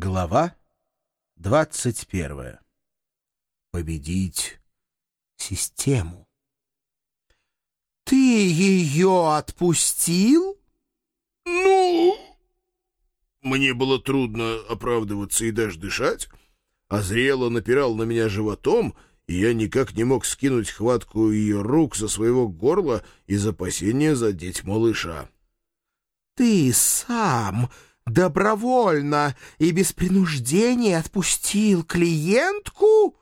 Глава двадцать первая. Победить систему. «Ты ее отпустил?» «Ну...» Мне было трудно оправдываться и даже дышать, а зрело напирал на меня животом, и я никак не мог скинуть хватку ее рук со своего горла из опасения задеть малыша. «Ты сам добровольно и без принуждения отпустил клиентку?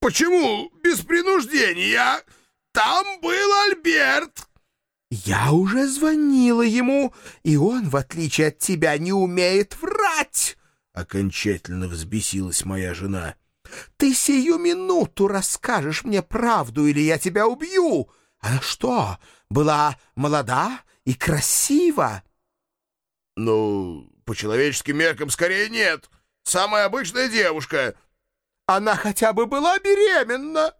Почему без принуждения? Там был Альберт. Я уже звонила ему, и он, в отличие от тебя, не умеет врать. Окончательно взбесилась моя жена. Ты сию минуту расскажешь мне правду, или я тебя убью. Она что, была молода и красива? Ну, по человеческим меркам скорее нет. Самая обычная девушка. Она хотя бы была беременна.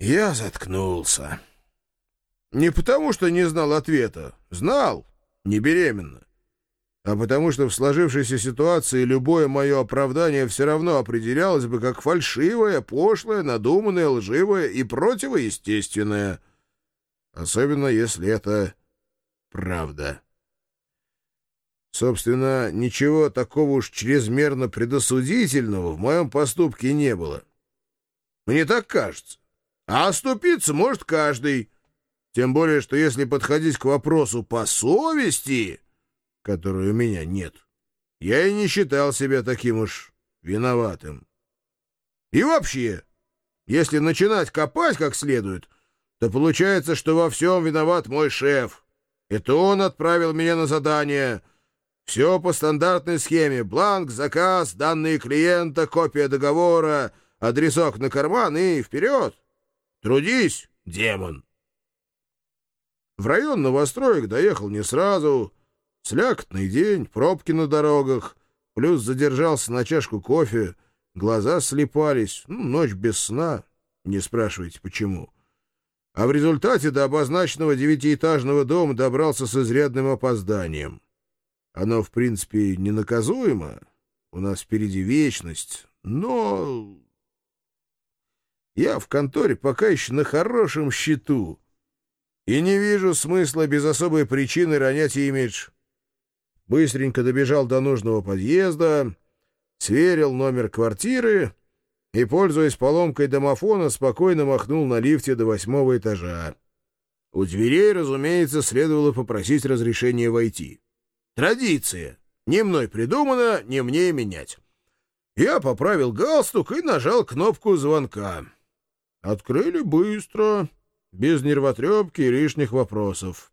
Я заткнулся. Не потому, что не знал ответа. Знал, не беременна. А потому, что в сложившейся ситуации любое мое оправдание все равно определялось бы как фальшивое, пошлое, надуманное, лживое и противоестественное. Особенно, если это правда. Собственно, ничего такого уж чрезмерно предосудительного в моем поступке не было. Мне так кажется. А оступиться может каждый. Тем более, что если подходить к вопросу по совести, которой у меня нет, я и не считал себя таким уж виноватым. И вообще, если начинать копать как следует, то получается, что во всем виноват мой шеф. Это он отправил меня на задание. Все по стандартной схеме. Бланк, заказ, данные клиента, копия договора, адресок на карман и вперед. Трудись, демон. В район новостроек доехал не сразу. Слякотный день, пробки на дорогах. Плюс задержался на чашку кофе. Глаза слепались. Ну, ночь без сна. Не спрашивайте, почему. А в результате до обозначенного девятиэтажного дома добрался с изрядным опозданием. Оно, в принципе, ненаказуемо. У нас впереди вечность. Но я в конторе пока еще на хорошем счету и не вижу смысла без особой причины ронять имидж. Быстренько добежал до нужного подъезда, сверил номер квартиры и, пользуясь поломкой домофона, спокойно махнул на лифте до восьмого этажа. У дверей, разумеется, следовало попросить разрешения войти. Традиция. Не мной придумано, не мне менять. Я поправил галстук и нажал кнопку звонка. Открыли быстро, без нервотрепки и лишних вопросов.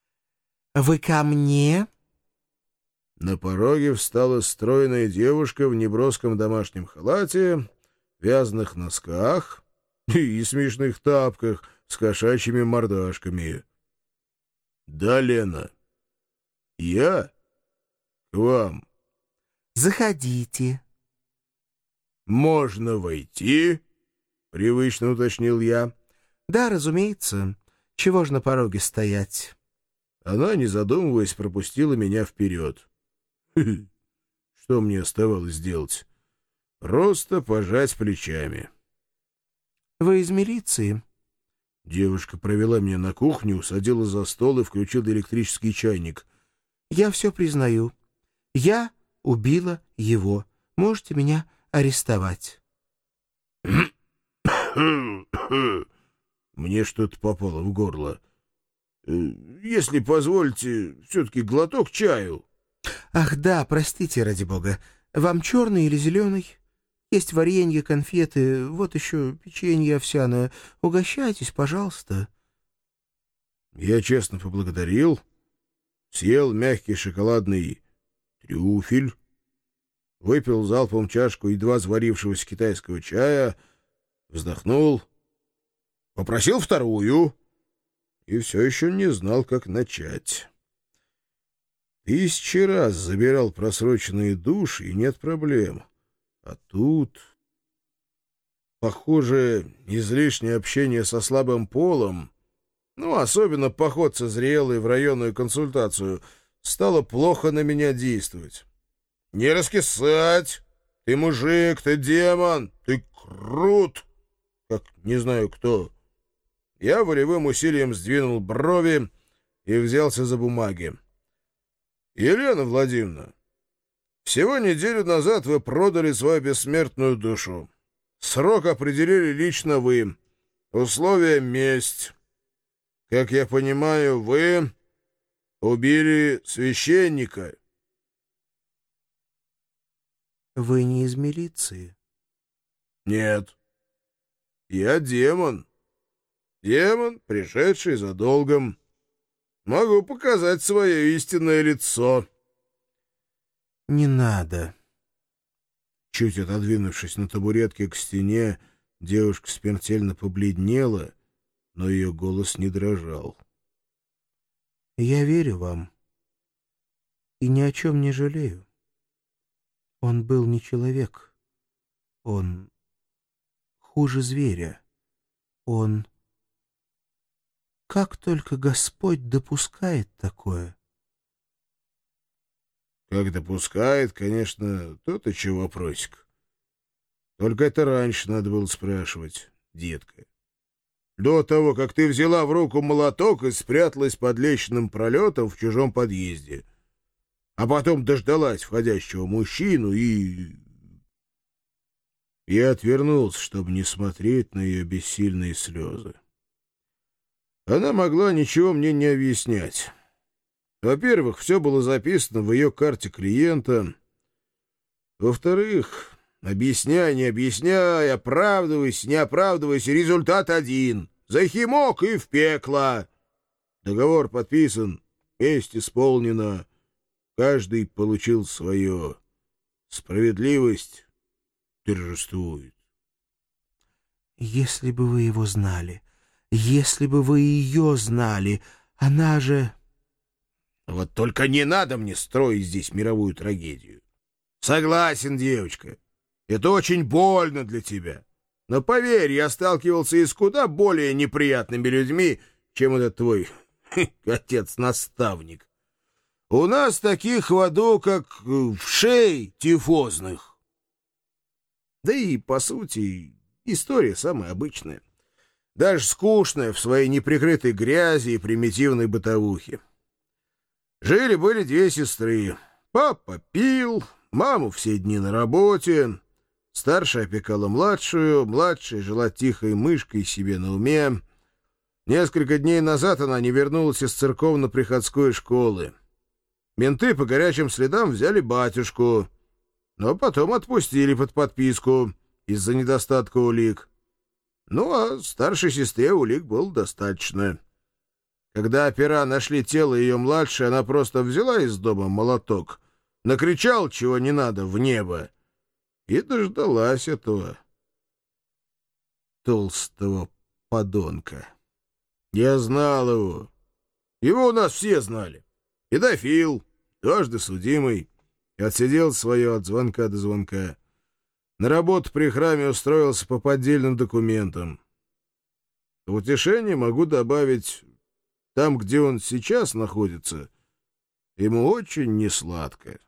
— Вы ко мне? На пороге встала стройная девушка в неброском домашнем халате, вязаных носках и смешных тапках с кошачьими мордашками. — Да, Лена. — Я? — К вам. — Заходите. — Можно войти? —— привычно уточнил я. «Да, разумеется. Чего ж на пороге стоять?» Она, не задумываясь, пропустила меня вперед. Что мне оставалось делать? Просто пожать плечами. «Вы из милиции?» Девушка провела меня на кухню, усадила за стол и включила электрический чайник. «Я все признаю. Я убила его. Можете меня арестовать». Мне что-то попало в горло. Э, если позволите, все-таки глоток чаю. Ах да, простите, ради бога. Вам черный или зеленый? Есть варенье, конфеты, вот еще печенье овсяное. Угощайтесь, пожалуйста. Я честно поблагодарил, съел мягкий шоколадный трюфель, выпил залпом чашку едва заварившегося китайского чая — вздохнул, попросил вторую и все еще не знал, как начать. Тысячи раз забирал просроченные души, и нет проблем. А тут... Похоже, излишнее общение со слабым полом, ну, особенно поход со зрелой в районную консультацию, стало плохо на меня действовать. «Не раскисать! Ты мужик, ты демон, ты крут!» Как не знаю кто. Я волевым усилием сдвинул брови и взялся за бумаги. «Елена Владимировна, всего неделю назад вы продали свою бессмертную душу. Срок определили лично вы. Условия — месть. Как я понимаю, вы убили священника». «Вы не из милиции?» «Нет. Я демон. Демон, пришедший за долгом». Могу показать свое истинное лицо. Не надо. Чуть отодвинувшись на табуретке к стене, девушка смертельно побледнела, но ее голос не дрожал. Я верю вам и ни о чем не жалею. Он был не человек. Он хуже зверя. Он как только Господь допускает такое? Как допускает, конечно, тут еще вопросик. Только это раньше надо было спрашивать, детка. До того, как ты взяла в руку молоток и спряталась под лестничным пролетом в чужом подъезде. А потом дождалась входящего мужчину и... Я отвернулся, чтобы не смотреть на ее бессильные слезы. Она могла ничего мне не объяснять. Во-первых, все было записано в ее карте клиента. Во-вторых, объясняй, не объясняй, оправдывайся, не оправдывайся, результат один. Захимок и в пекло. Договор подписан, месть исполнена. Каждый получил свое. Справедливость торжествует. Если бы вы его знали, если бы вы ее знали, она же... Вот только не надо мне строить здесь мировую трагедию. Согласен, девочка. Это очень больно для тебя. Но поверь, я сталкивался и с куда более неприятными людьми, чем этот твой отец-наставник. У нас таких в аду, как в шей тифозных. Да и, по сути, история самая обычная даже скучная в своей неприкрытой грязи и примитивной бытовухе. Жили-были две сестры. Папа пил, маму все дни на работе. Старшая опекала младшую, младшая жила тихой мышкой себе на уме. Несколько дней назад она не вернулась из церковно-приходской школы. Менты по горячим следам взяли батюшку, но потом отпустили под подписку из-за недостатка улик. Ну, а старшей сестре улик было достаточно. Когда опера нашли тело ее младшей, она просто взяла из дома молоток, накричал, чего не надо, в небо, и дождалась этого толстого подонка. Я знал его. Его у нас все знали. Педофил, дважды судимый, отсидел свое от звонка до звонка. На работу при храме устроился по поддельным документам. В утешение могу добавить, там, где он сейчас находится, ему очень несладко.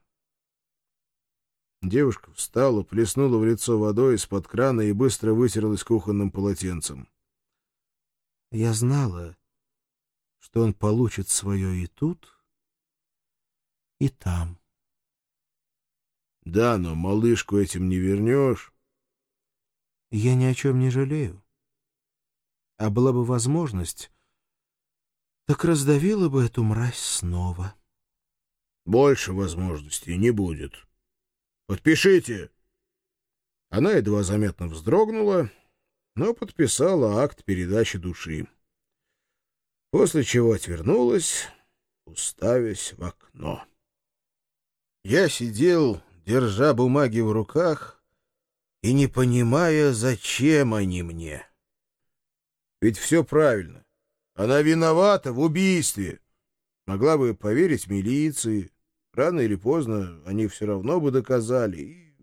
Девушка встала, плеснула в лицо водой из-под крана и быстро вытерлась кухонным полотенцем. Я знала, что он получит свое и тут, и там. Да, но малышку этим не вернешь. Я ни о чем не жалею. А была бы возможность, так раздавила бы эту мразь снова. Больше возможностей не будет. Подпишите. Она едва заметно вздрогнула, но подписала акт передачи души. После чего отвернулась, уставясь в окно. Я сидел держа бумаги в руках и не понимая, зачем они мне. Ведь все правильно. Она виновата в убийстве. Могла бы поверить милиции. Рано или поздно они все равно бы доказали. И...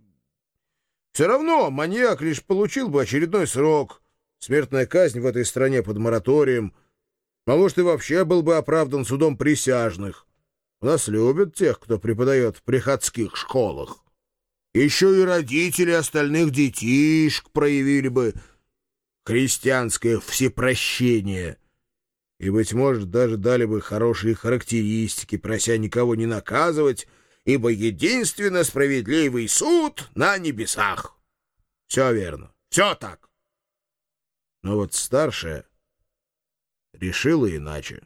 Все равно маньяк лишь получил бы очередной срок. Смертная казнь в этой стране под мораторием. А может, и вообще был бы оправдан судом присяжных. У нас любят тех, кто преподает в приходских школах. Еще и родители остальных детишек проявили бы христианское всепрощение. И, быть может, даже дали бы хорошие характеристики, прося никого не наказывать, ибо единственно справедливый суд на небесах. Все верно, все так. Но вот старшая решила иначе.